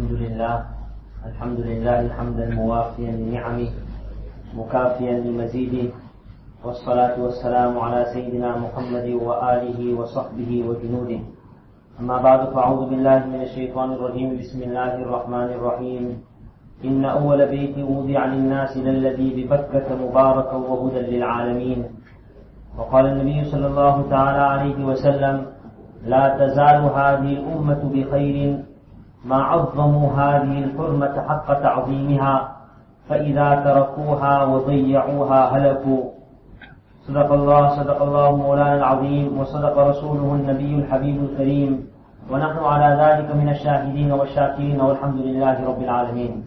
الحمد لله. الحمد لله حمدا موافيا لنعمه مكافيا لمزيده. والصلاة والسلام على سيدنا محمد وآله وصحبه وجنوده. أما بعد فأعوذ بالله من الشيطان الرجيم. بسم الله الرحمن الرحيم. إن أول بيت وضع للناس للذي ببكة مباركا وهدى للعالمين. وقال النبي صلى الله تعالى عليه وسلم لا تزال هذه الأمة بخير ما عظموا هذه الحرمة حق تعظيمها فإذا تركوها وضيعوها هلكوا. صدق الله صدق الله مولانا العظيم وصدق رسوله النبي الحبيب الكريم. ونحن على ذلك من الشاهدين والشاكرين والحمد لله رب العالمين.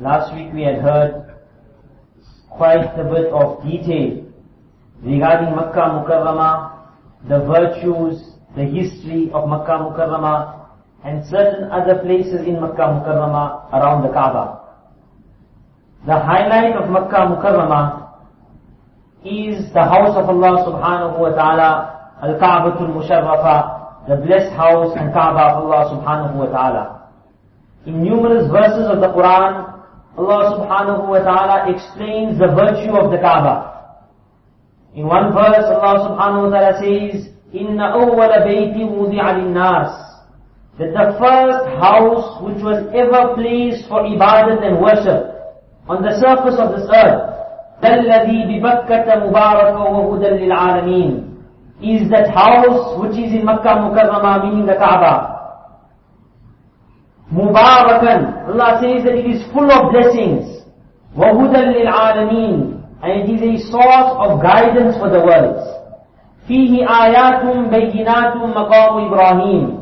Last week we had heard quite a bit of detail regarding Makkah Mukarramah, the virtues, the history of Makkah Mukarramah, and certain other places in Makkah Mukarramah around the Kaaba. The highlight of Makkah Mukarramah is the house of Allah subhanahu wa ta'ala, Al-Ka'batul Musharrafa, the blessed house and Kaaba of Allah subhanahu wa ta'ala. In numerous verses of the Quran, Allah subhanahu wa ta'ala explains the virtue of the Kaaba. In one verse, Allah subhanahu wa ta'ala says, إِنَّ أَوَّلَ بَيْتِ وُضِعَ لِلنَّاسِ That the first house which was ever placed for ibadat and worship on the surface of this earth, الَّذِي بِبَكَّةَ مُبَارَكًا وَهُدًى لِلْعَالَمِينَ is that house which is in Makkah Mukarramah, meaning the Kaaba. Mubarakan. Allah says that it is full of blessings. وَهُدًى لِلْعَالَمِينَ And it is a source of guidance for the worlds. فِيهِ آيَاتٌ بَيِّنَاتٌ مَقَامُ إِبْرَاهِيمِ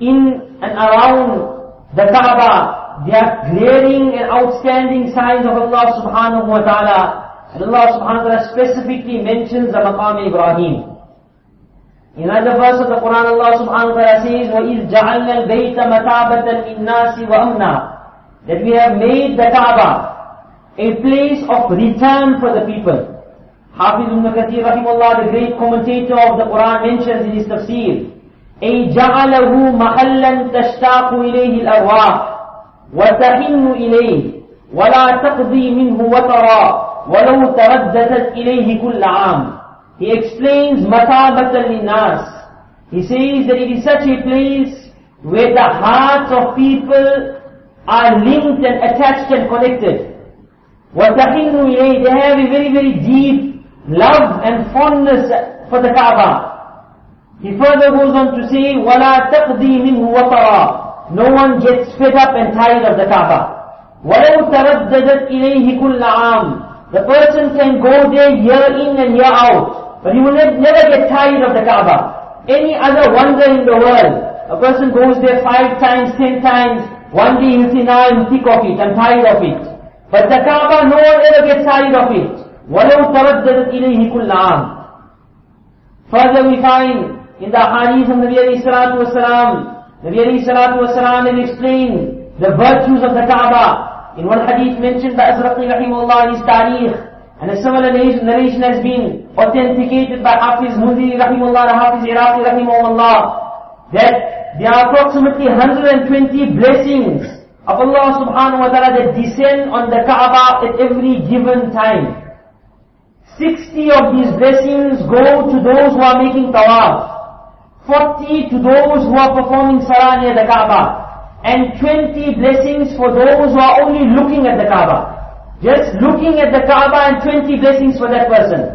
In and around the Kaaba, there are glaring and outstanding signs of Allah subhanahu wa ta'ala. And Allah subhanahu wa ta'ala specifically mentions the Maqam Ibrahim. In another verse of the Quran, Allah subhanahu wa ta'ala says, وَإِذْ جَعَلْنَا الْبَيْتَ مَتَابَةً لِلنَّاسِ وَأَمْنًا That we have made the Kaaba a place of return for the people. Hafiz ibn Kathir rahimullah, the great commentator of the Quran mentions in his tafsir, أي جعله محلا تشتاق إليه الأرواح وتحن إليه ولا تقضي منه وترى ولو ترددت إليه كل عام He explains matabatan linnas. He says that it is such a place where the hearts of people are linked and attached and connected. وَتَحِنُّ إِلَيْهِ They have a very, very deep love and fondness for the Kaaba. He further goes on to say, وَلَا تَقْضِي مِنْهُ وَطَرًا No one gets fed up and tired of the Kaaba. وَلَوْ تَرَدَّدَتْ إِلَيْهِ كُلَّ عَامٍ The person can go there year in and year out. But he will never get tired of the Kaaba. Any other wonder in the world, a person goes there five times, ten times, one day he'll say, now I'm sick of it, I'm tired of it. But the Kaaba, no one ever gets tired of it. وَلَوْ تَرَدَّدَتْ إِلَيْهِ كُلَّ عَامٍ Further we find in the hadith of Nabi alayhi salatu wasalam, Nabi alayhi salatu wasalam has explained the virtues of the Kaaba. In one hadith mentioned by Azraqi rahimahullah in his tarikh, and a similar narration has been authenticated by Hafiz Muziri rahimahullah and Hafiz Iraqi rahimahullah, that there are approximately 120 blessings of Allah subhanahu wa ta'ala that descend on the Kaaba at every given time. 60 of these blessings go to those who are making tawaf. 40 to those who are performing salah near the Kaaba. And 20 blessings for those who are only looking at the Kaaba. Just looking at the Kaaba and 20 blessings for that person.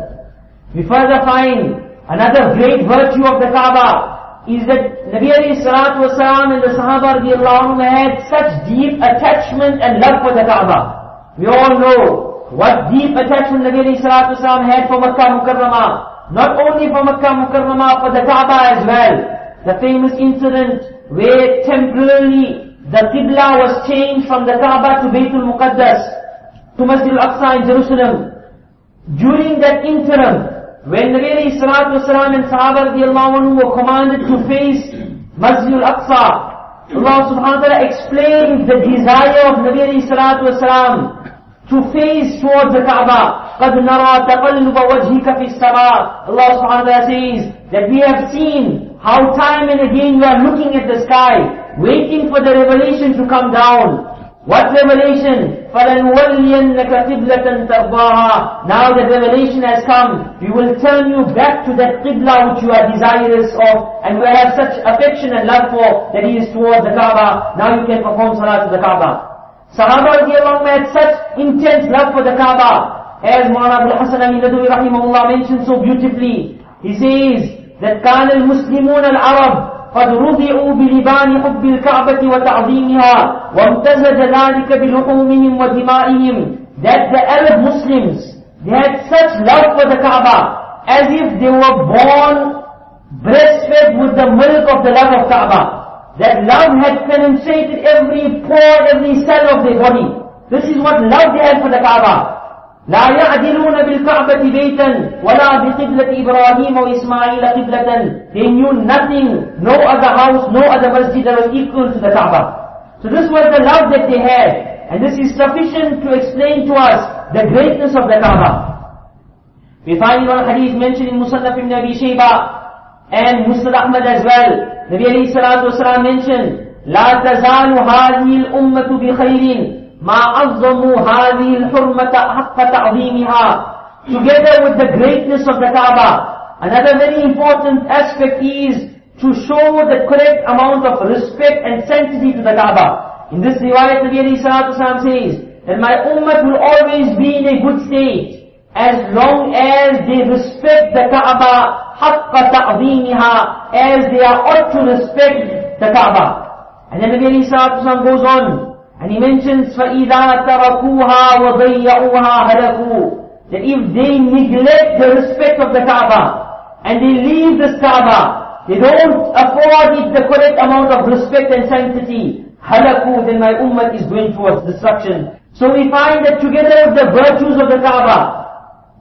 We further find another great virtue of the Kaaba is that Nabi alayhi salatu wasalam and the Sahaba radiallahu had such deep attachment and love for the Kaaba. We all know what deep attachment Nabi alayhi salatu wasalam had for Makkah Mukarramah. Not only for Makkah Mukarramah, for the Kaaba as well. The famous incident where temporarily the Qibla was changed from the Kaaba to Baytul Muqaddas, to Masjid al-Aqsa in Jerusalem. During that interim, when Nabi alayhi salatu wasalam and Sahaba anhu were commanded to face Masjid al-Aqsa, Allah subhanahu wa ta'ala explained the desire of Nabi salatu wasalam to face towards the Kaaba. قَدْ نَرَى تَقَلُّبَ وَجْهِكَ فِي السَّمَاءِ Allah subhanahu wa ta'ala says that we have seen how time and again you are looking at the sky, waiting for the revelation to come down. What revelation? فَلَنُوَلِّيَنَّكَ قِبْلَةً تَرْضَاهَا Now that revelation has come, we will turn you back to that qibla which you are desirous of and we have such affection and love for that is towards the Kaaba. Now you can perform salah to the Kaaba. Sahaba radiallahu had such intense love for the Kaaba. As Mawlana Abdul Hasan Ali Nadwi rahimahullah mentioned so beautifully. He says that كان المسلمون العرب قد رضعوا بلبان حب الكعبة وتعظيمها وامتزج ذلك بلحومهم ودمائهم that the Arab Muslims they had such love for the Kaaba as if they were born breastfed with the milk of the love of Kaaba that love had penetrated every pore, every cell of their body this is what love they had for the Kaaba لا يعدلون بالكعبة بيتا ولا بقبلة إبراهيم وإسماعيل قبلة They knew nothing, no other house, no other masjid that was equal to the Kaaba. So this was the love that they had. And this is sufficient to explain to us the greatness of the Kaaba. We find one hadith mentioned in Musannaf ibn Abi Shayba and Musnad Ahmad as well. Nabi alayhi salatu wasalam mentioned, لا تزال هذه الأمة بخير ما عظموا هذه الحرمة حق تعظيمها together with the greatness of the Kaaba another very important aspect is to show the correct amount of respect and sanctity to the Kaaba in this riwayat Nabi alayhi salatu wasalam says that my ummah will always be in a good state as long as they respect the Kaaba حق تعظيمها as they are ought to respect the Kaaba and then Nabi alayhi salatu wasalam goes on and he mentions, فَإِذَا تَرَكُوهَا وَضَيَّعُوهَا هَلَكُوا That if they neglect the respect of the Kaaba, and they leave this Kaaba, they don't afford it the correct amount of respect and sanctity, halaku, then my ummah is going towards destruction. So we find that together with the virtues of the Kaaba,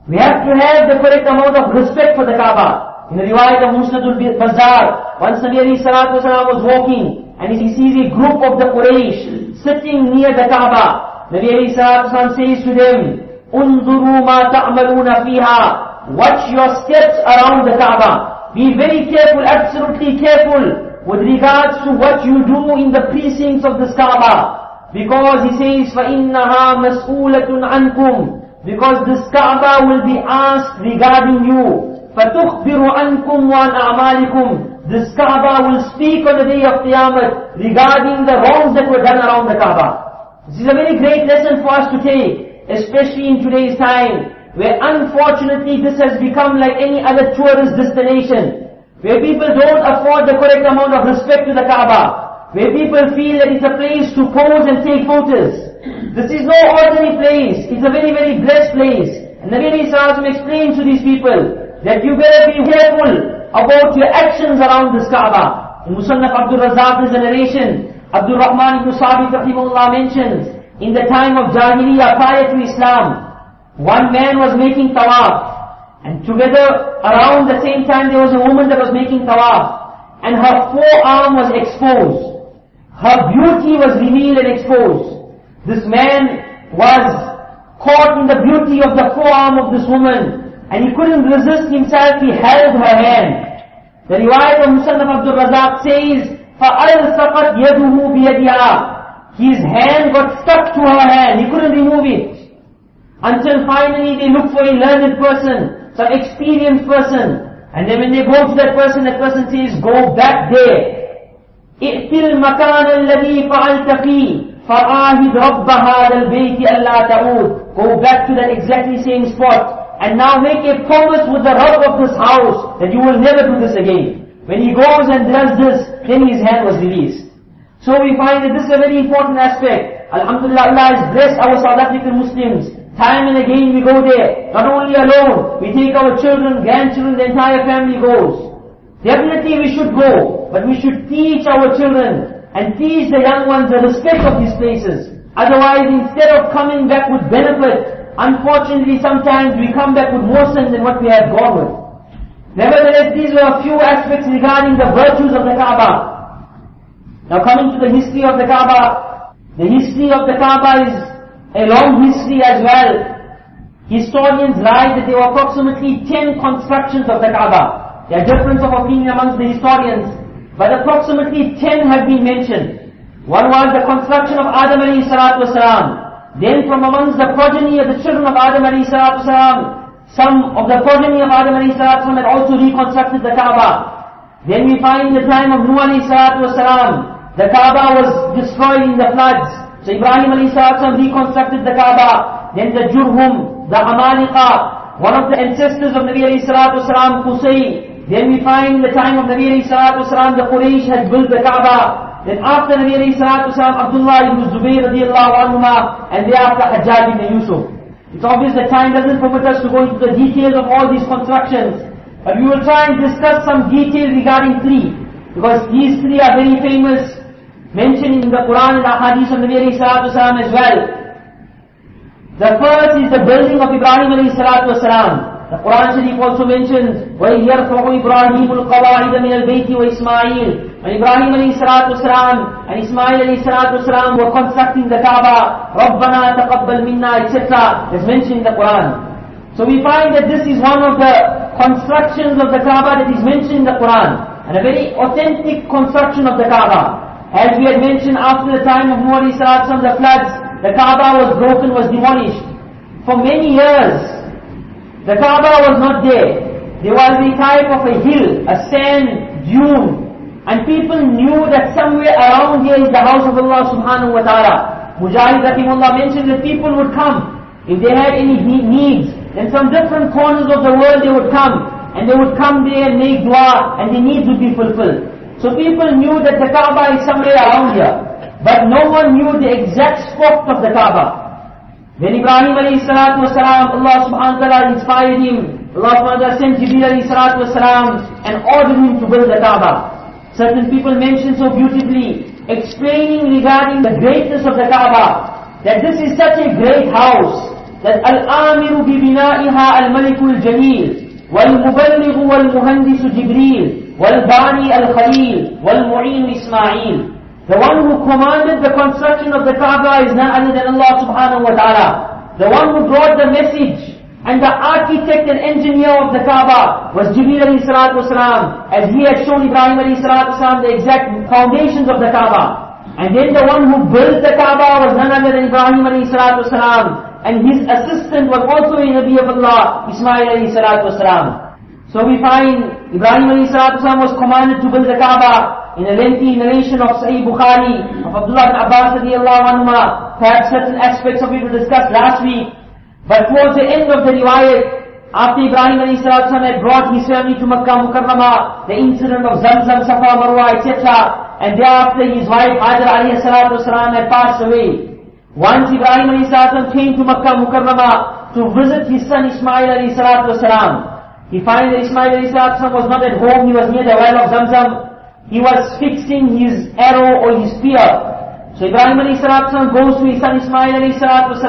we have to have the correct amount of respect for the Kaaba. In the riwayat of Musnadul Bazzar, once the Salatu Sallallahu was walking and he sees a group of the Quraysh sitting near the Kaaba. The Salatu Sallallahu says to them, Unduru ma ta'maluna fiha. Watch your steps around the Kaaba. Be very careful, absolutely careful with regards to what you do in the precincts of the Kaaba. Because he says, فَإِنَّهَا مَسْئُولَةٌ عَنْكُمْ Because this Kaaba will be asked regarding you. فَتُخْبِرُ عَنْكُمْ وَعَنْ أَعْمَالِكُمْ this Kaaba will speak on the day of Qiyamah regarding the wrongs that were done around the Kaaba. This is a very great lesson for us to take, especially in today's time, where unfortunately this has become like any other tourist destination, where people don't afford the correct amount of respect to the Kaaba, where people feel that it's a place to pose and take photos. this is no ordinary place, it's a very, very blessed place. And the Nabi Sallallahu explains to these people that you better be careful about your actions around this Kaaba. In Musannaf Abdul a narration. Abdul Rahman ibn Sabit rahimahullah mentions, in the time of Jahiliyyah prior to Islam, one man was making tawaf. And together, around the same time, there was a woman that was making tawaf. And her forearm was exposed. Her beauty was revealed and exposed. This man was caught in the beauty of the forearm of this woman. And he couldn't resist himself, he held her hand. The riwayat of Musannaf Abdul Razak says, فَأَلْصَقَتْ يَدُهُ بِيَدِهَا His hand got stuck to her hand, he couldn't remove it. Until finally they look for a learned person, some experienced person. And then when they go to that person, that person says, go back there. ائت المكان الذي فعلت فيه فعاهد رب هذا البيت ألا تعود Go back to that exactly same spot and now make a promise with the Rabb of this house that you will never do this again. When he goes and does this, then his hand was released. So we find that this is a very important aspect. Alhamdulillah, Allah has blessed our South African Muslims. Time and again we go there. Not only alone, we take our children, grandchildren, the entire family goes. Definitely we should go, but we should teach our children and teach the young ones the respect of these places. Otherwise, instead of coming back with benefit, Unfortunately, sometimes we come back with more sin than what we have gone with. Nevertheless, these were a few aspects regarding the virtues of the Kaaba. Now coming to the history of the Kaaba, the history of the Kaaba is a long history as well. Historians write that there were approximately 10 constructions of the Kaaba. There are difference of opinion amongst the historians, but approximately 10 have been mentioned. One was the construction of Adam alayhi salatu wasalam. Then from amongst the progeny of the children of Adam alayhi salatu wasalam, some of the progeny of Adam alayhi salatu wasalam had also reconstructed the Kaaba. Then we find the time of Nuh alayhi salatu wasalam, the Kaaba was destroyed in the floods. So Ibrahim alayhi salatu wasalam reconstructed the Kaaba. Then the Jurhum, the Amalika, one of the ancestors of Nabi alayhi salatu wasalam, Qusay. Then we find in the time of Nabi alayhi salatu the Quraysh had built the Kaaba. Then after Nabi alayhi salatu Abdullah ibn Zubayr radiallahu anhuma, and thereafter Hajjaj ibn Yusuf. It's obvious that time doesn't permit us to go into the details of all these constructions. But we will try and discuss some details regarding three. Because these three are very famous, mentioned in the Quran and the Hadith of Nabi alayhi salatu as well. The first is the building of Ibrahim alayhi salatu. The Quran Sharif also mentions, وَيَرْفَعُ إِبْرَاهِيمُ الْقَوَاعِدَ مِنَ الْبَيْتِ وَإِسْمَاعِيلُ When Ibrahim alayhi salatu wasalam and Ismail alayhi salatu wasalam were constructing the Kaaba, رَبَّنَا تَقَبَّلْ مِنَّا etc. is mentioned in the Quran. So we find that this is one of the constructions of the Kaaba that is mentioned in the Quran. And a very authentic construction of the Kaaba. As we had mentioned after the time of Nuh alayhi salatu wasalam, the floods, the Kaaba was broken, was demolished. For many years, the Kaaba was not there. There was a type of a hill, a sand dune. And people knew that somewhere around here is the house of Allah subhanahu wa ta'ala. Mujahid Rahimullah mentioned that people would come. If they had any needs, then from different corners of the world they would come. And they would come there and make dua and their needs would be fulfilled. So people knew that the Kaaba is somewhere around here. But no one knew the exact spot of the Kaaba. Then Ibrahim alayhi salatu wasalam, Allah subhanahu wa ta'ala inspired him. Allah subhanahu wa ta'ala sent Jibreel alayhi salatu wasalam and ordered him to build the Kaaba. Certain people mention so beautifully, explaining regarding the greatness of the Kaaba, that this is such a great house, that al-amiru bi bina'iha al-malikul jalil, والمبلغ والمهندس جبريل والباني والمعين إسماعيل the one who commanded the construction of the Kaaba is none other than Allah subhanahu wa ta'ala. The one who brought the message and the architect and engineer of the Kaaba was Jibreel alayhi salatu wasalam, as he had shown Ibrahim alayhi salatu wasalam the exact foundations of the Kaaba. And then the one who built the Kaaba was none other than Ibrahim alayhi salatu wasalam, and his assistant was also a Nabi of Allah, Ismail alayhi salatu wasalam. So we find Ibrahim alayhi salatu wasalam was commanded to build the Kaaba, in a lengthy narration of Sahih Bukhari, of Abdullah ibn Abbas radiallahu anhuma, perhaps certain aspects of it we discussed last week. But towards the end of the riwayat, after Ibrahim alayhi salatu had brought his family to Makkah Mukarramah, the incident of Zamzam, Safa, Marwa, etc. And thereafter his wife Hajar alayhi salatu had passed away. Once Ibrahim alayhi salatu came to Makkah Mukarramah to visit his son Ismail alayhi salatu He finds that Ismail alayhi salatu was not at home, he was near the well of Zamzam. He was fixing his arrow or his spear. So Ibrahim alayhi salatu goes to his son Ismail alayhi salatu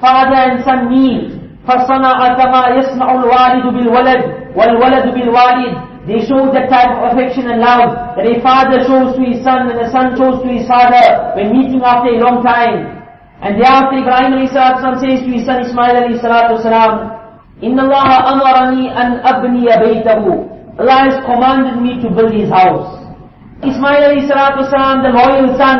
Father and son meet. فَصَنَعَ كَمَا يَصْنَعُ الْوَالِدُ بِالْوَلَدِ وَالْوَلَدُ بِالْوَالِدِ They show that type of affection and love that a father shows to his son and a son shows to his father when meeting after a long time. And thereafter Ibrahim alayhi salatu says to his son Ismail alayhi salatu إِنَّ اللَّهَ أَمَرَنِي أَنْ أَبْنِيَ بَيْتَهُ Allah has commanded me to build his house. Ismail wasalam, the loyal son,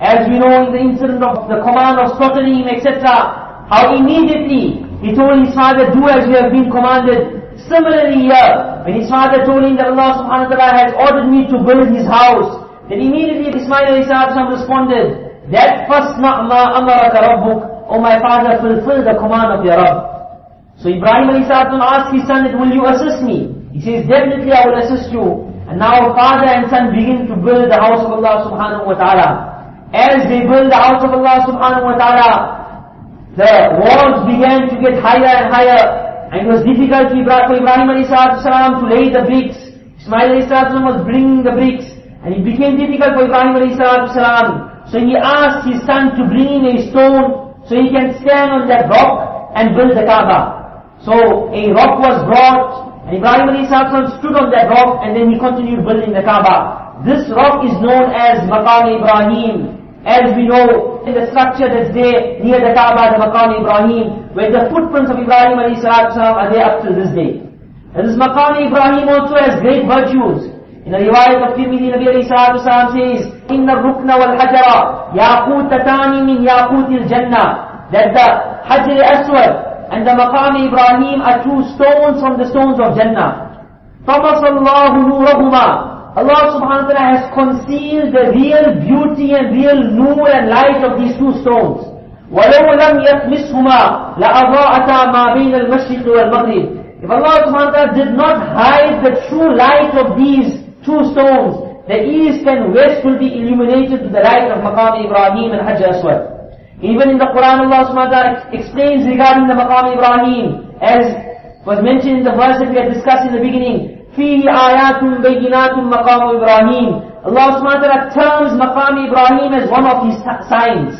as we know in the incident of the command of slaughtering him, etc., how immediately he told his father, do as you have been commanded. Similarly here, when his father told him that Allah subhanahu wa ta'ala has ordered me to build his house, then immediately Ismail wasalam responded, that first ma amaraka rabbuk, O my father, fulfill the command of your Rabb. So Ibrahim alayhi asked his son, will you assist me? He says, definitely I will assist you. And now father and son begin to build the house of Allah subhanahu wa ta'ala. As they build the house of Allah subhanahu wa ta'ala, the walls began to get higher and higher. And it was difficult for Ibrahim salam to lay the bricks. Ismail salam was bringing the bricks. And it became difficult for Ibrahim salam. So he asked his son to bring in a stone so he can stand on that rock and build the Kaaba. So a rock was brought and Ibrahim a.s. stood on that rock and then he continued building the Kaaba. This rock is known as Maqam Ibrahim. As we know, in the structure that's there near the Kaaba, the Maqam Ibrahim, where the footprints of Ibrahim a.s. are there up to this day. And this Maqam Ibrahim also has great virtues. In the riwayat of Tirmidhi, Nabi alayhi salatu wasalam says, إِنَّ الرُّكْنَ وَالْحَجَرَ يَاقُوتَتَانِ مِنْ يَاقُوتِ الْجَنَّةِ That the Hajar Aswad and the maqam Ibrahim are two stones from the stones of Jannah. فَمَصَ اللَّهُ Allah subhanahu wa ta'ala has concealed the real beauty and real nur and light of these two stones. وَلَوْ لَمْ يَتْمِسْهُمَا لَأَضَاءَتَا مَا بَيْنَ الْمَشْرِقِ وَالْمَغْرِبِ If Allah subhanahu wa ta'ala did not hide the true light of these two stones, the east and west will be illuminated with the light of Maqam Ibrahim and Hajar Aswad. Even in the Quran, Allah SWT explains regarding the Maqam Ibrahim, as was mentioned in the verse that we had discussed in the beginning, فِي آيَاتٌ بَيِّنَاتٌ مَقَامُ إِبْرَاهِيمِ Allah SWT terms Maqam Ibrahim as one of his signs.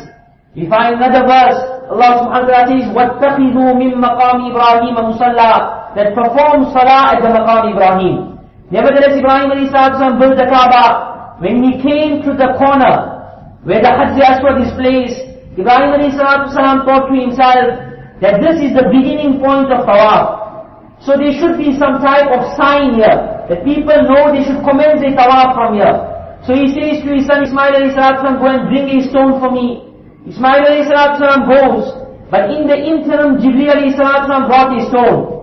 We find another verse, Allah SWT says, وَاتَّخِذُوا مِن مَقَامِ إِبْرَاهِيمَ مُصَلَّى That perform salah at the Maqam Ibrahim. Nevertheless, Ibrahim alayhi built the Kaaba. When he came to the corner where the Hajar Aswad is placed, Ibrahim a.s. thought to himself that this is the beginning point of Tawaf. So there should be some type of sign here, that people know they should commence their Tawaf from here. So he says to his son Ismail a.s. go and bring a stone for me. Ismail a.s. goes, but in the interim Jibreel a.s. brought a stone.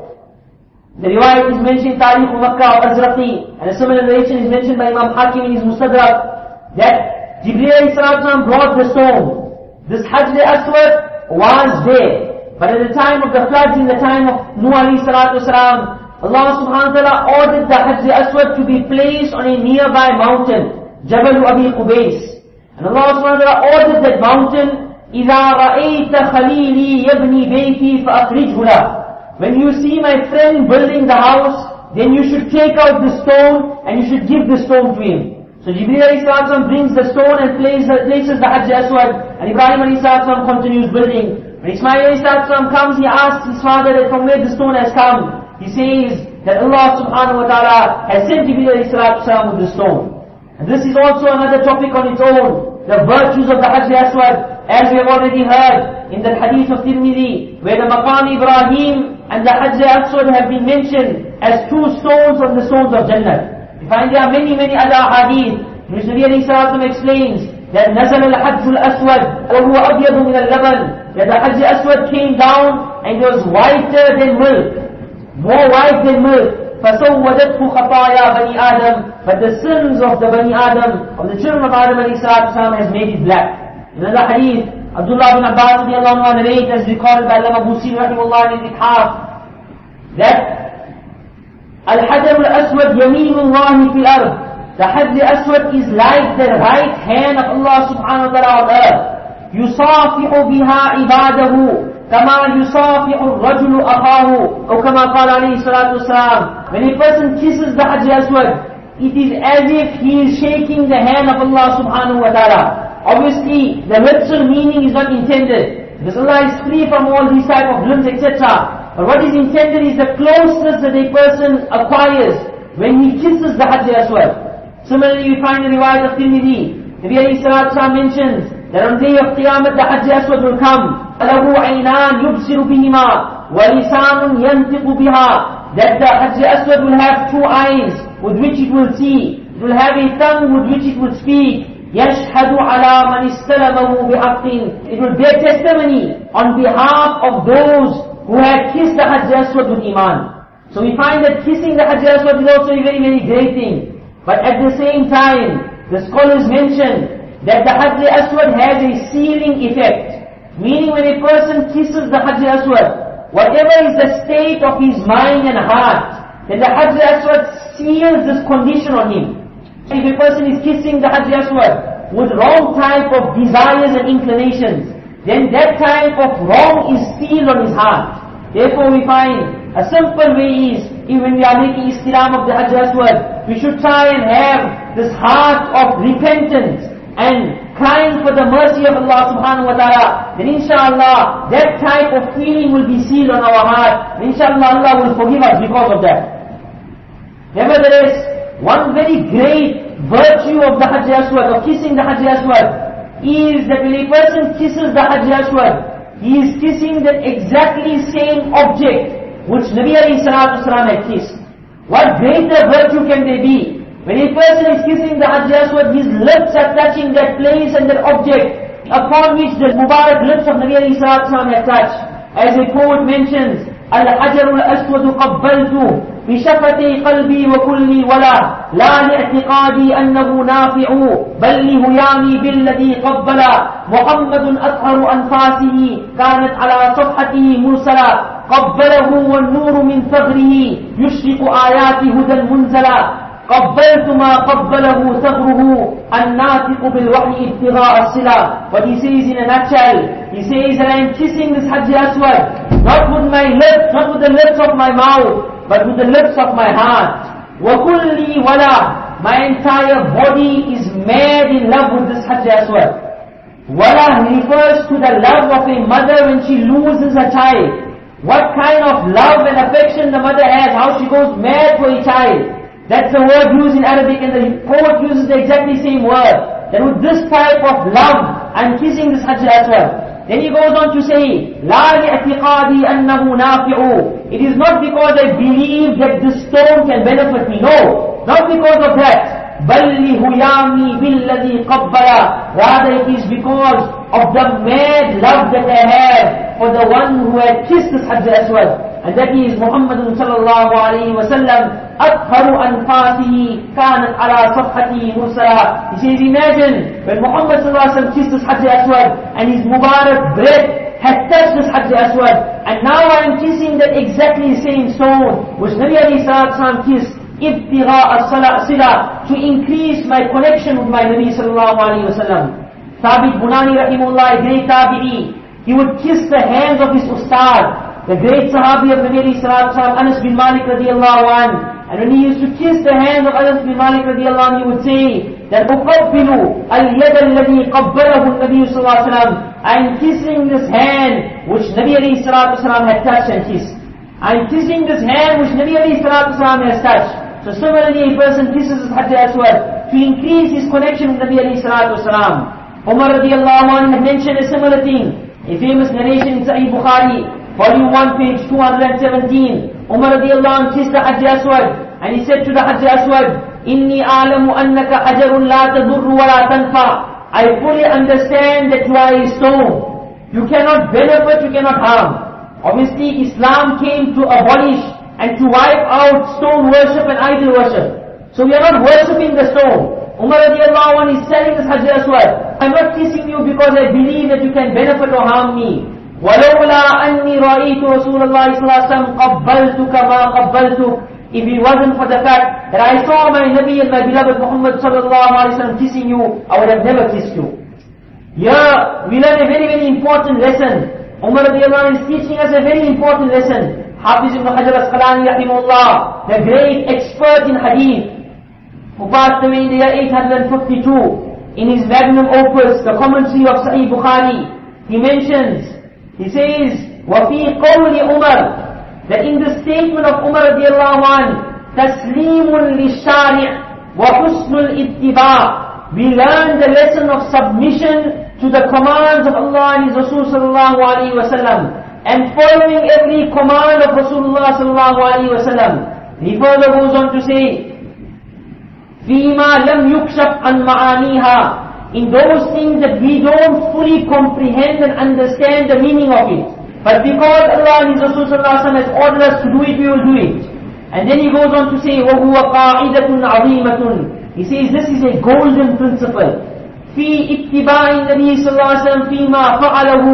The riwayat is mentioned Tarikh Makkah of Azraqi, and a similar narration is mentioned by Imam Hakim in his Mustadrak, that Jibreel brought the stone. This Hajar Aswad was there. But at the time of the flood, in the time of Nuh alayhi salatu wasalam, Allah subhanahu wa ta'ala ordered the Hajj Aswad to be placed on a nearby mountain, Jabal Abi Qubais. And Allah subhanahu wa ta'ala ordered that mountain, إِذَا رَأَيْتَ خَلِيلِي يَبْنِي بَيْتِي فَأَخْرِجْهُ لَهُ When you see my friend building the house, then you should take out the stone and you should give the stone to him. So Jibreel brings the stone and places, places the Hajar Aswad and Ibrahim continues building. When Ismail comes, he asks his father that from where the stone has come. He says that Allah subhanahu wa ta'ala has sent Jibreel with the stone. And this is also another topic on its own. The virtues of the Hajar Aswad, as we have already heard in the hadith of Tirmidhi, where the Maqam Ibrahim and the Hajar Aswad have been mentioned as two stones from the stones of Jannah. Find there are many, many other hadith. Nabi alayhi explains that نزل الحج الأسود وهو أبيض من اللبن that the Hajj Aswad came down and was whiter than milk, more white than milk. فسودته خطايا بني آدم but the sins of the Bani Adam, of the children of Adam alayhi has made it black. In another hadith, Abdullah bin Abbas radiallahu anhu narrates as recorded by Allama Busiri rahimahullah in his Ithaf, that Al-Hajar al-Aswad yameenullahi fil ard. The Hajar al-Aswad is like the right hand of Allah subhanahu wa ta'ala on earth. يصافح بها عباده كما يصافح الرجل أخاه أو كما قال عليه الصلاة والسلام When a person kisses the Hajar al-Aswad, it is as if he is shaking the hand of Allah subhanahu wa ta'ala. Obviously, the literal meaning is not intended. Because Allah is free from all these type of limbs, etc. Or what is intended is the closeness that a person acquires when he kisses the Hajar Aswad. Similarly, we find the riwayat of Tirmidhi. Nabi alayhi salatu mentions that on the day of Qiyamah the Hajar Aswad will come. أَلَهُ عَيْنَانْ يُبْصِرُ بِهِمَا وَلِسَانٌ يَنْتِقُ بِهَا That the Hajar Aswad will have two eyes with which it will see. It will have a tongue with which it will speak. يَشْهَدُ عَلَى مَنِ اسْتَلَمَهُ بِحَقٍ It will bear testimony on behalf of those who had kissed the Hajar Aswad with Iman. So we find that kissing the Hajar Aswad is also a very, very great thing. But at the same time, the scholars mention that the Hajar Aswad has a sealing effect. Meaning when a person kisses the Hajar Aswad, whatever is the state of his mind and heart, then the Hajar Aswad seals this condition on him. So If a person is kissing the Hajar Aswad with wrong type of desires and inclinations, then that type of wrong is sealed on his heart. Therefore we find a simple way is, even we are making istilam of the Hajar Aswad, we should try and have this heart of repentance and crying for the mercy of Allah subhanahu wa ta'ala, then inshallah, that type of feeling will be sealed on our heart, and inshallah Allah will forgive us because of that. Nevertheless, one very great virtue of the Hajar Aswad, of kissing the Hajar Aswad, is that when a person kisses the Hajar Aswad, he is kissing the exactly same object which Nabi alayhi salatu had kissed. What greater virtue can there be? When a person is kissing the Hajar Aswad, his lips are touching that place and that object upon which the Mubarak lips of Nabi alayhi salatu had touched. As a poet mentions, Al-Hajarul Aswadu Qabbaltu بشفتي قلبي وكلي ولا لا لاعتقادي أنه نافع بل لهيامي بالذي قبل محمد أطهر أنفاسه كانت على صفحته مرسلا قبله والنور من ثغره يشرق آيات هدى منزلا قبلت ما قبله ثغره الناطق بالوحي ابتغاء الصلا What he says in a nutshell, he says that I am kissing this Hajj Aswad, not with my lips, not with the lips of my mouth, but with the lips of my heart. وَكُلِّي wala, My entire body is mad in love with this Hajar Aswad. Wala refers to the love of a mother when she loses a child. What kind of love and affection the mother has, how she goes mad for a child. That's the word used in Arabic and the poet uses the exactly same word. That with this type of love, I'm kissing this Hajar Aswad. Then he goes on to say, لا لِاعْتِقَادِي أَنَّهُ نَافِعُ It is not because I believe that this stone can benefit me. No, not because of that. بَلْ لِهُيَامِي بِالَّذِي قَبَّلَ Rather it is because of the mad love that I have for the one who had kissed this Hajar Aswad. And that is Muhammad sallallahu alayhi wa sallam أطهر أنفاسه كانت على صفحته مرسلة. He says, imagine when Muhammad sallallahu alaihi wasallam kissed his Hajar Aswad and his Mubarak breath had touched this Hajar Aswad. And now I am kissing that exactly same stone which Nabi alayhi salatu wasalam kissed. Ibtigha as-sila to increase my connection with my Nabi sallallahu alayhi wasallam. Thabit Bunani rahimullah, a great tabi'i, he would kiss the hands of his ustad, the great sahabi of Nabi alayhi salatu wasalam, Anas bin Malik radiallahu anhu. And when he used to kiss the hands of Anas bin Malik radiallahu an, he would say that أُقَبِّلُ الْيَدَ الَّذِي قَبَّلَهُ النَّبِيُّ صلى الله عليه وسلم. I'm kissing this hand which Nabi alayhi salatu wasalam had touched and kissed. I'm kissing this hand which Nabi alayhi salatu wasalam has touched. So similarly, a person kisses his Hajj Aswad to increase his connection with Nabi alayhi salatu wasalam. Umar radiallahu anhu had mentioned a similar thing. A famous narration in Sahih Bukhari volume 1, page 217. Umar radiallahu anh kissed the Hajar Aswad and he said to the Hajar Aswad, Inni alamu annaka hajarun la tadurru wa la tanfa. I fully understand that you are a stone. You cannot benefit, you cannot harm. Obviously Islam came to abolish and to wipe out stone worship and idol worship. So we are not worshipping the stone. Umar radiallahu when is telling this Hajar Aswad, I'm not kissing you because I believe that you can benefit or harm me. ولولا أني رأيت رسول الله صلى الله عليه وسلم قبلتك ما قبلتك If it wasn't for the fact that I saw my Nabi and my beloved Muhammad sallallahu alayhi wa sallam kissing you, I would have never kissed you. Here, we learn a very, very important lesson. Umar radiallahu is teaching us a very important lesson. Hafiz ibn Hajar Asqalani rahimahullah, the great expert in hadith, who passed away in the year 852, in his magnum opus, the commentary of Sahih Bukhari, he mentions he says, وَفِي قَوْلِ عُمَرْ That in the statement of Umar radiallahu anh, تَسْلِيمٌ لِلشَّارِعِ وَحُسْنُ الْإِتِّبَاعِ We learn the lesson of submission to the commands of Allah and His Rasul sallallahu alayhi wa sallam and following every command of Rasulullah sallallahu alayhi wa sallam. He further goes on to say, فِيمَا لَمْ يُكْشَفْ عَنْ مَعَانِيهَا in those things that we don't fully comprehend and understand the meaning of it. But because Allah and His Rasul has ordered us to do it, we will do it. And then he goes on to say, وَهُوَ قَاعِدَةٌ عَظِيمَةٌ He says this is a golden principle. في اتباع النبي صلى الله عليه وسلم فيما فعله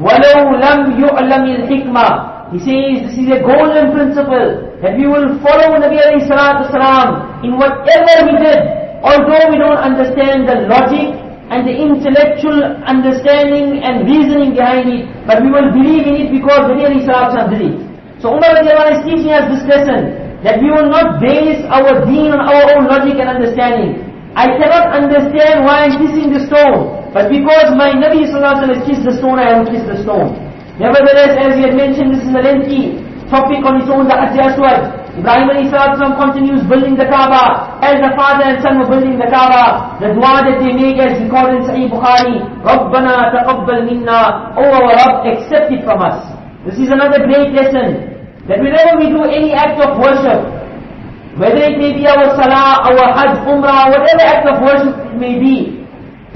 ولو لم يعلم الحكمة He says this is a golden principle that we will follow Nabi alayhi salatu wasalam in whatever he did although we don't understand the logic and the intellectual understanding and reasoning behind it, but we will believe in it because the Nabi Sallallahu did it. So Umar is teaching us this lesson, that we will not base our deen on our own logic and understanding. I cannot understand why I'm kissing the stone, but because my Nabi Sallallahu has kissed the stone, I will kiss the stone. Nevertheless, as we had mentioned, this is a lengthy topic on its own, the Hajj. Ibrahim salam continues building the Kaaba. As the father and son were building the Kaaba, the dua that they make as recorded in Sahih Bukhari, رَبَّنَا تَقَبَّلْ مِنَّا Oh our Rabb, accept it from us. This is another great lesson. That whenever we do any act of worship, Whether it may be our salah, our hajj, umrah, whatever act of worship it may be.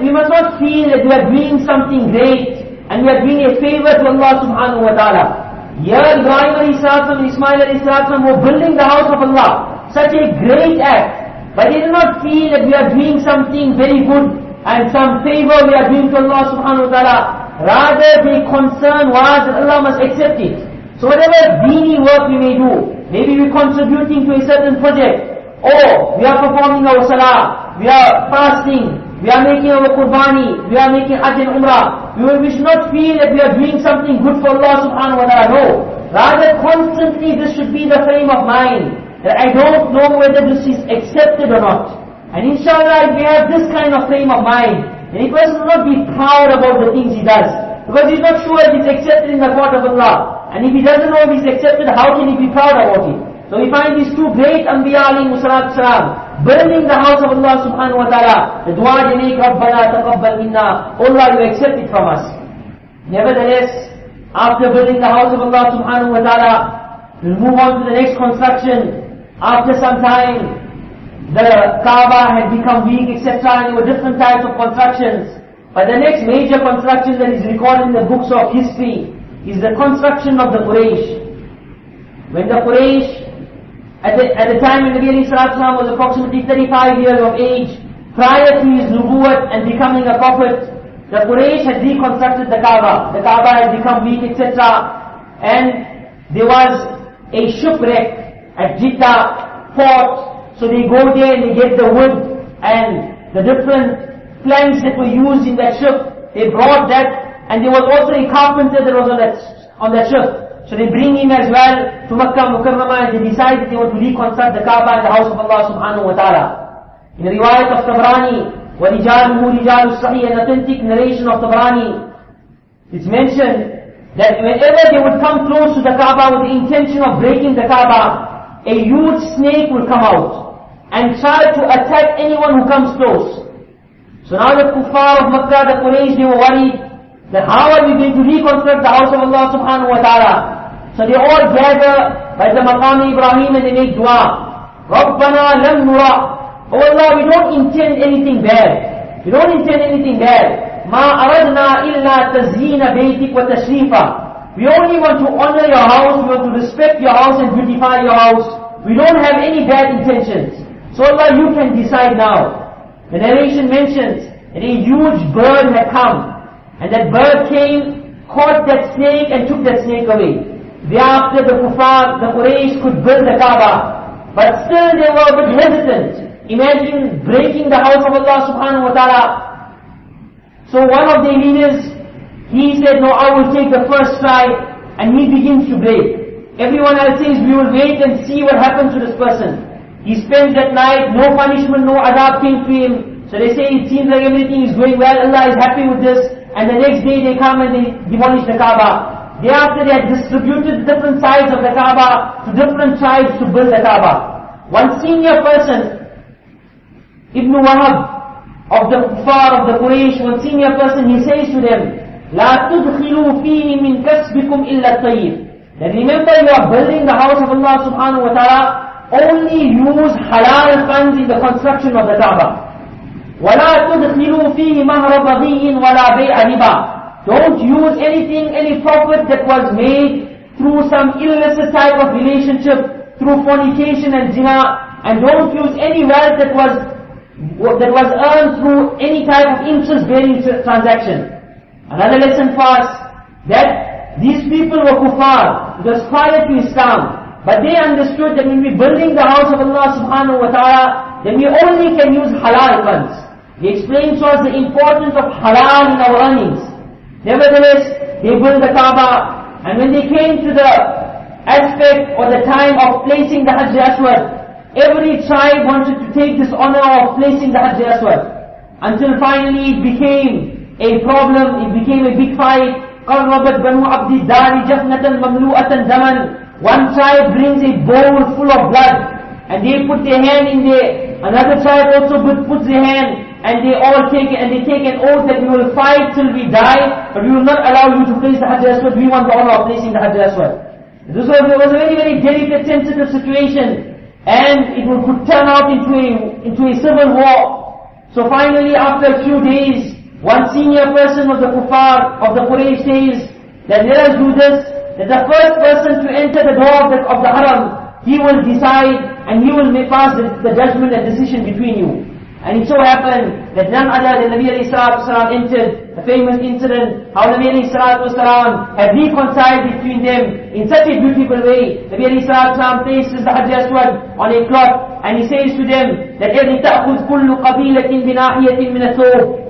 We must not feel that we are doing something great and we are doing a favor to Allah subhanahu wa ta'ala. Here Ibrahim and Ismail salatu were building the house of Allah. Such a great act. But they do not feel that we are doing something very good and some favor we are doing to Allah subhanahu wa ta'ala. Rather their concern was that Allah must accept it. So whatever dini work we may do, maybe we're contributing to a certain project, or we are performing our salah, we are fasting, we are making our qurbani, we are making hajj and umrah, we, should not feel that we are doing something good for Allah subhanahu wa ta'ala. No. Rather constantly this should be the frame of mind. That I don't know whether this is accepted or not. And inshallah if we have this kind of frame of mind, then a person will not be proud about the things he does. Because he's not sure if it's accepted in the court of Allah. And if he doesn't know if it's accepted, how can he be proud about it? So we find these two great Anbiya alayhi salatu salam, building the house of Allah subhanahu wa ta'ala. The dua janeek Rabbana taqabbal minna. Oh Allah, you accept it from us. Nevertheless, after building the house of Allah subhanahu wa ta'ala, we'll move on to the next construction. After some time, the Kaaba had become weak, etc. And there were different types of constructions. But the next major construction that is recorded in the books of history is the construction of the Quraysh. When the Quraysh, at the, at the time when Nabi Sallallahu was approximately 35 years of age, prior to his nubuwwat and becoming a prophet, the Quraysh had reconstructed the Kaaba. The Kaaba had become weak, etc. And there was a shipwreck at Jeddah port. So they go there and they get the wood and the different planks that were used in that ship. They brought that and there was also a carpenter that was on that, on that ship. So they bring him as well to Makkah Mukarramah and they decide that they want to reconstruct the Kaaba and the house of Allah subhanahu wa ta'ala. In the riwayat of Tabrani, وَرِجَالُهُ رِجَالُ الصَّحِيح, an authentic narration of Tabrani, it's mentioned that whenever they would come close to the Kaaba with the intention of breaking the Kaaba, a huge snake will come out and try to attack anyone who comes close. So now the kuffar of Makkah, the Quraysh, they were worried then how are we going to reconstruct the house of Allah subhanahu wa ta'ala? So they all gather by the maqam Ibrahim and they make dua. رَبَّنَا lam nura. Oh Allah, we don't intend anything bad. We don't intend anything bad. ما aradna illa tazina بيتك wa. We only want to honor your house, we want to respect your house and beautify your house. We don't have any bad intentions. So Allah, you can decide now. The narration mentions that a huge bird had come and that bird came, caught that snake and took that snake away. Thereafter the kuffar, the Quraysh could build the Kaaba. But still they were a bit hesitant. Imagine breaking the house of Allah subhanahu wa ta'ala. So one of the leaders, he said, no, I will take the first try. And he begins to break. Everyone else says, we will wait and see what happens to this person. He spends that night, no punishment, no adab came to him. So they say, it seems like everything is going well, Allah is happy with this. And the next day they come and they demolish the Kaaba. Thereafter they had distributed different sides of the Kaaba to different tribes to build the Kaaba. One senior person, Ibn Wahab, of the kuffar of the Quraysh, one senior person, he says to them, لا تدخلوا فيه من كسبكم إلا الطيب. Then remember you are building the house of Allah subhanahu wa ta'ala, only use halal funds in the construction of the Kaaba. وَلَا تُدْخِلُوا فِيهِ مَهْرَ بَغِيٍّ وَلَا بَيْعَ رِبَا Don't use anything, any profit that was made through some illicit type of relationship, through fornication and zina, and don't use any wealth that was that was earned through any type of interest-bearing transaction. Another lesson for us, that these people were kuffar, it was prior to Islam, but they understood that when we're building the house of Allah subhanahu wa ta'ala, then we only can use halal funds. He explained to us the importance of halal in our earnings. Nevertheless, they built the Kaaba, and when they came to the aspect or the time of placing the Hajar Aswad, every tribe wanted to take this honor of placing the Hajar Aswad. Until finally it became a problem, it became a big fight. بَنُوا عَبْدِ جَفْنَةً مَمْلُوءَةً One tribe brings a bowl full of blood, and they put their hand in there. Another tribe also puts their hand, and they all take and they take an oath that we will fight till we die, but we will not allow you to place the Hajar Aswad. We want the honor of placing the Hajar Aswad. This was, was a very, very delicate, sensitive situation. and it would could turn out into a, into a civil war. So finally, after a few days, one senior person of the kuffar, of the Quraysh says, that let us do this, that the first person to enter the door of the, of the haram, he will decide and he will make pass the, the judgment and decision between you. And it so happened that none other than Nabi alayhi salatu wasalam entered the famous incident, how Nabi alayhi salatu wasalam had reconciled between them in such a beautiful way. Nabi alayhi salatu wasalam places the Hajar Aswad on a cloth and he says to them that every ta'khud kullu qabilatin binahiyatin min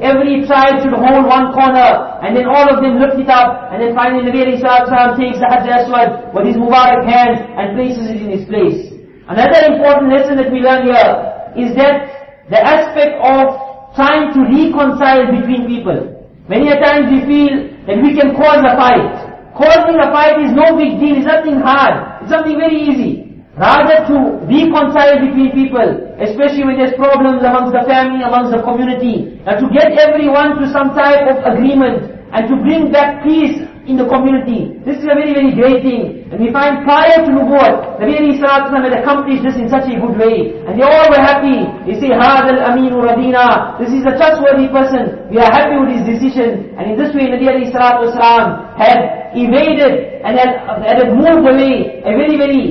Every tribe should hold one corner and then all of them lift it up and then finally Nabi alayhi salatu wasalam takes the Hajar Aswad with his Mubarak hand and places it in its place. Another important lesson that we learn here is that the aspect of trying to reconcile between people. Many a times we feel that we can cause a fight. Causing a fight is no big deal, it's nothing hard, it's something very easy. Rather to reconcile between people, especially when there's problems amongst the family, amongst the community, and to get everyone to some type of agreement, and to bring back peace in the community. This is a very, very great thing. And we find prior to Nubuwwat, the Nabi Sallallahu had accomplished this in such a good way. And they all were happy. They say, هَذَا الْأَمِينُ Radina. This is a trustworthy person. We are happy with his decision. And in this way, Nabi Sallallahu had evaded and had, had moved away a very, very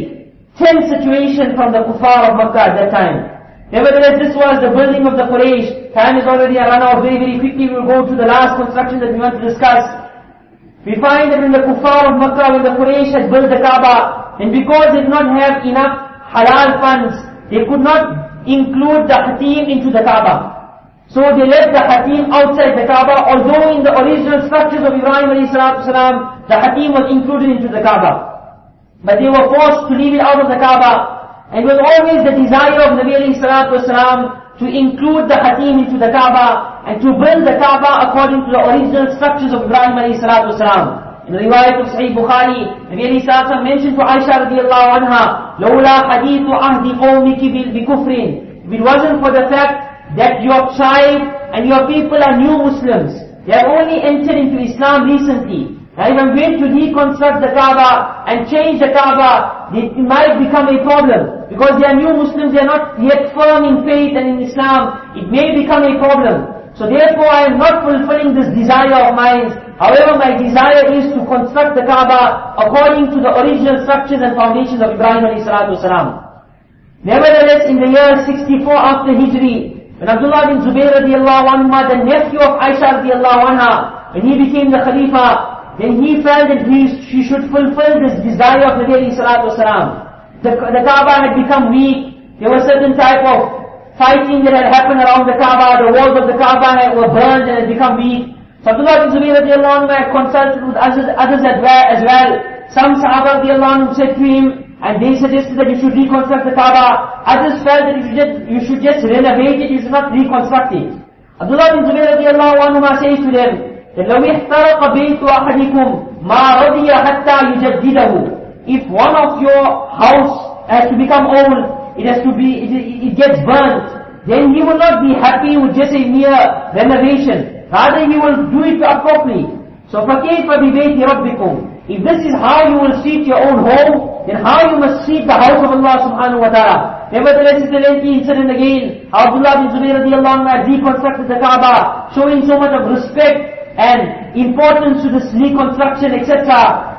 tense situation from the kuffar of Makkah at that time. Nevertheless, this was the building of the Quraysh. Time is already run out very, very quickly. We will go to the last construction that we want to discuss. We find that when the kuffar of Makkah, when the Quraysh had built the Kaaba, and because they did not have enough halal funds, they could not include the Hatim into the Kaaba. So they left the Hatim outside the Kaaba, although in the original structures of Ibrahim a.s. the Hatim was included into the Kaaba. But they were forced to leave it out of the Kaaba. And it was always the desire of Nabi wasalam to include the Hatim into the Kaaba and to build the Kaaba according to the original structures of Ibrahim alayhi salatu wasalam. In the riwayat of Sahih Bukhari, Nabi alayhi salatu wasalam mentioned to Aisha radiallahu anha, لَوْلَا حَدِيثُ عَهْدِ قَوْمِكِ بِكُفْرٍ If it wasn't for the fact that your tribe and your people are new Muslims, they have only entered into Islam recently, now if I'm going to reconstruct the Kaaba and change the Kaaba, it might become a problem. Because they are new Muslims, they are not yet firm in faith and in Islam. It may become a problem. So therefore I am not fulfilling this desire of mine. However, my desire is to construct the Kaaba according to the original structures and foundations of Ibrahim alayhi salatu wasalam. Nevertheless, in the year 64 after Hijri, when Abdullah bin Zubayr radiallahu anhu, the nephew of Aisha radiallahu anha, when he became the Khalifa, then he felt that he, she should fulfill this desire of Nabi alayhi salatu wasalam. The, the Kaaba had become weak. There was certain type of fighting that had happened around the Kaaba. The walls of the Kaaba had, were burned and had become weak. So Abdullah bin Zubayr radiallahu anhu had consulted with others, others as well, as well. Some Sahaba radiallahu anhu said to him, and they suggested that you should reconstruct the Kaaba. Others felt that you should just, you should just renovate it, you should not reconstruct it. Abdullah bin Zubayr radiallahu anhu says to them, that لو احترق بيت أحدكم ما رضي حتى يجدده if one of your house has to become old, it has to be, it, it gets burnt, then he will not be happy with just a mere renovation. Rather he will do it appropriately. So فَكَيْفَ بِبَيْتِ رَبِّكُمْ If this is how you will treat your own home, then how you must treat the house of Allah subhanahu wa ta'ala. Nevertheless, it's a lengthy incident again. Abdullah bin Zubayr radiallahu anhu had reconstructed the Kaaba, showing so much of respect and importance to this reconstruction, etc.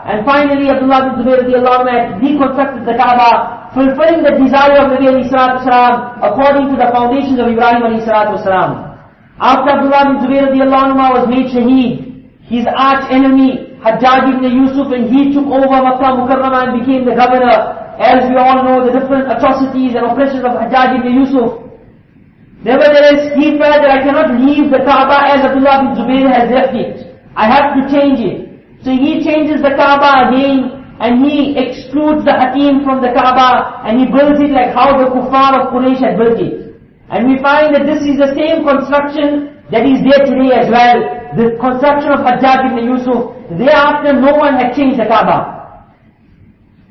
And finally, Abdullah bin Zubayr radiallahu anhu reconstructed the Kaaba, fulfilling the desire of Nabi alayhi salatu wasalam, according to the foundations of Ibrahim alayhi salatu wasalam. After Abdullah bin Zubayr radiallahu anhu was made shaheed, his arch enemy, Hajjaj ibn Yusuf, and he took over Makkah Mukarramah and became the governor. As we all know, the different atrocities and oppressions of Hajjaj ibn Yusuf. Nevertheless, he felt that I cannot leave the Kaaba as Abdullah bin Zubayr has left it. I have to change it. So he changes the Kaaba again, and he excludes the Hatim from the Kaaba, and he builds it like how the Kuffar of Quraysh had built it. And we find that this is the same construction that is there today as well. The construction of Hajjaj ibn Yusuf. Thereafter, no one had changed the Kaaba.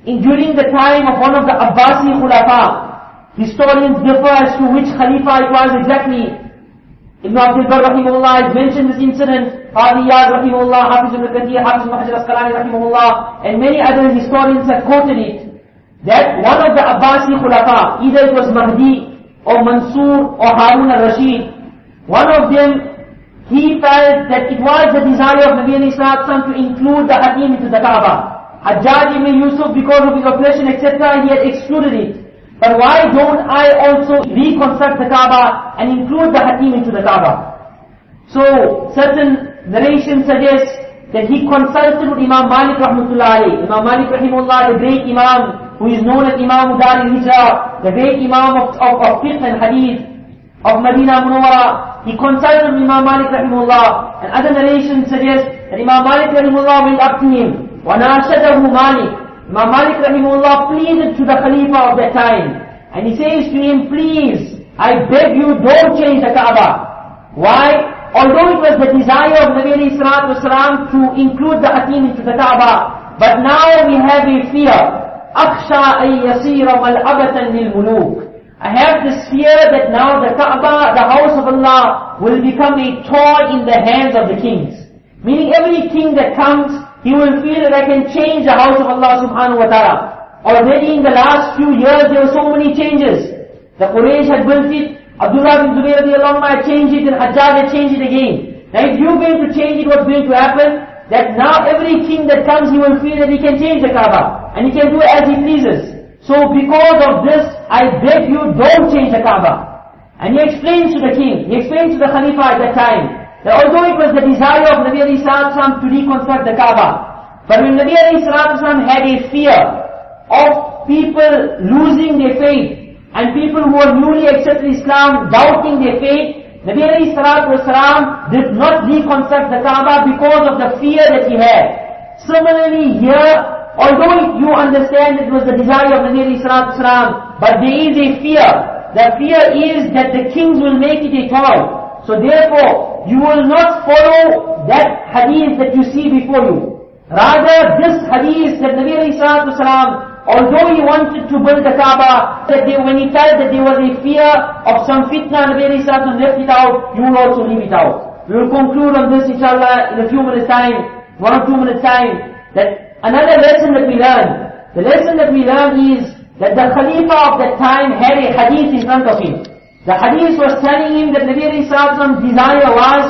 In, during the time of one of the Abbasi Khulafa, Historians differ as to which Khalifa it was exactly. Ibn Abdul Barr rahimahullah mentioned this incident. Qadi Iyad rahimahullah, Hafiz ibn Kathir, Hafiz Asqalani rahimahullah, and many other historians have quoted it. that one of the Abbasi Khulafa, either it was Mahdi or Mansur or Harun al-Rashid, one of them, he felt that it was the desire of Nabi Islam to include the Hatim into the Kaaba. Hajjaj ibn Yusuf, because of his oppression, etc., he had excluded it. But why don't I also reconstruct the Kaaba and include the Hatim into the Kaaba? So, certain narrations suggest that he consulted with Imam Malik rahmatullah Imam Malik rahimullah, the great Imam who is known as Imam Udar al-Hijra, the great Imam of, of, of fiqh and hadith of Medina Munawwara. He consulted with Imam Malik rahimullah and other narrations suggest that Imam Malik rahimullah went up to him. وَنَاشَدَهُ Malik. Imam Malik rahimullah pleaded to the Khalifa of that time. And he says to him, please, I beg you don't change the Kaaba. Why? Although it was the desire of Nabi Sallallahu Wasallam to include the Hatim into the Kaaba, but now we have a fear. أَخْشَى أَن يَصِيرَ مَلْعَبَةً لِلْمُلُوكِ I have this fear that now the Kaaba, the house of Allah, will become a toy in the hands of the kings. Meaning every king that comes, he will feel that I can change the house of Allah subhanahu wa ta'ala. Already in the last few years there were so many changes. The Quraysh had built it, Abdullah bin Zubayr anhu changed it and Hajjaj had changed it again. Now if you're going to change it, what's going to happen? That now every king that comes, he will feel that he can change the Kaaba. And he can do as he pleases. So because of this, I beg you, don't change the Kaaba. And he explains to the king, he explains to the Khalifa at that time, that although it was the desire of Nabi Ali Sallallahu to reconstruct the Kaaba, but when Nabi Ali Sallallahu had a fear of people losing their faith, and people who are newly accepted Islam doubting their faith, Nabi alayhi salatu wasalam did not reconstruct the Kaaba because of the fear that he had. Similarly here, although you understand it was the desire of Nabi alayhi salatu wasalam, but there is a fear. The fear is that the kings will make it a toy. So therefore, you will not follow that hadith that you see before you. Rather, this hadith that Nabi alayhi salatu wasalam Although he wanted to build the Kaaba, that they, when he felt that there was a fear of some fitna, Nabi Sallallahu left it out, you will also leave it out. We will conclude on this inshallah in a few minutes time, one or two minutes time, that another lesson that we learn, the lesson that we learn is that the Khalifa of that time had a hadith in front of him. The hadith was telling him that the Nabi Sallallahu desire was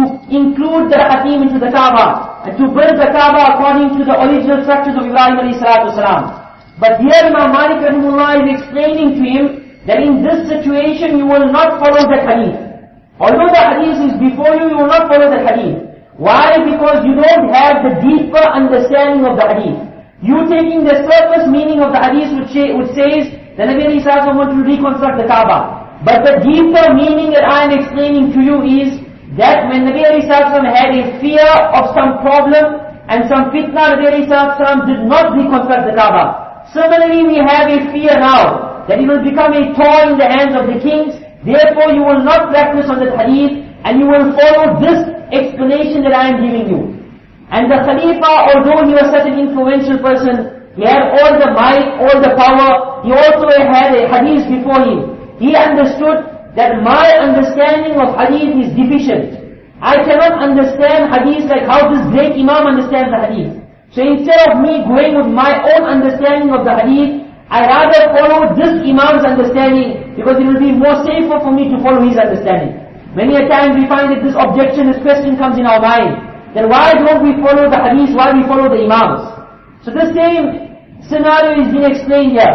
to include the Hatim into the Kaaba, and to build the Kaaba according to the original structures of Ibrahim alayhi salatu. But here Imam Malik rahimullah is explaining to him that in this situation you will not follow the hadith. Although the hadith is before you, you will not follow the hadith. Why? Because you don't have the deeper understanding of the hadith. You taking the surface meaning of the hadith which, which says the Nabi Sallallahu wanted to reconstruct the Kaaba. But the deeper meaning that I am explaining to you is that when Nabi Sallallahu had a fear of some problem and some fitna, Nabi Sallallahu did not reconstruct the Kaaba. Similarly, we have a fear now that it will become a toy in the hands of the kings. Therefore, you will not practice on the hadith and you will follow this explanation that I am giving you. And the Khalifa, although he was such an influential person, he had all the might, all the power, he also had a hadith before him. He understood that my understanding of hadith is deficient. I cannot understand hadith like how this great Imam understands the hadith. So instead of me going with my own understanding of the hadith, I rather follow this Imam's understanding because it will be more safer for me to follow his understanding. Many a time we find that this objection, this question comes in our mind. Then why don't we follow the hadith, why we follow the Imams? So the same scenario is being explained here.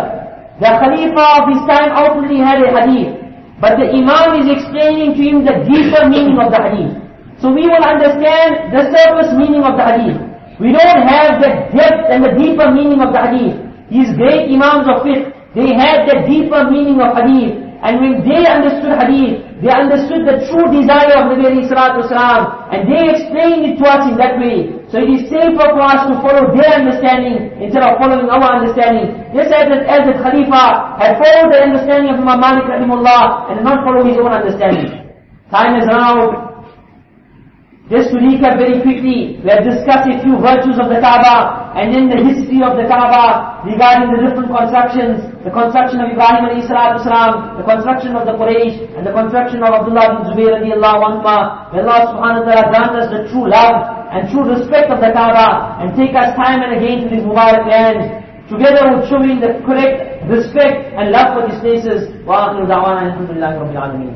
The Khalifa of his time outwardly had a hadith. But the Imam is explaining to him the deeper meaning of the hadith. So we will understand the surface meaning of the hadith. We don't have the depth and the deeper meaning of the hadith. These great imams of fiqh, they had the deeper meaning of hadith. And when they understood hadith, they understood the true desire of the Nabi Wasallam, and they explained it to us in that way. So it is safer for us to follow their understanding instead of following our understanding. Just as, as the Khalifa had followed the understanding of Imam Malik rahimullah and not follow his own understanding. Time is run out. Just to recap very quickly, we have discussed a few virtues of the Kaaba, and then the history of the Kaaba regarding the different constructions, the construction of Ibrahim alayhi salatu salam, the construction of the Quraysh, and the construction of Abdullah bin Zubayr radiallahu anhu. May Allah subhanahu wa ta'ala grant us the true love and true respect of the Kaaba, and take us time and again to this Mubarak land, together with showing the correct respect and love for these places. وآخر دعوانا الحمد لله رب العالمين.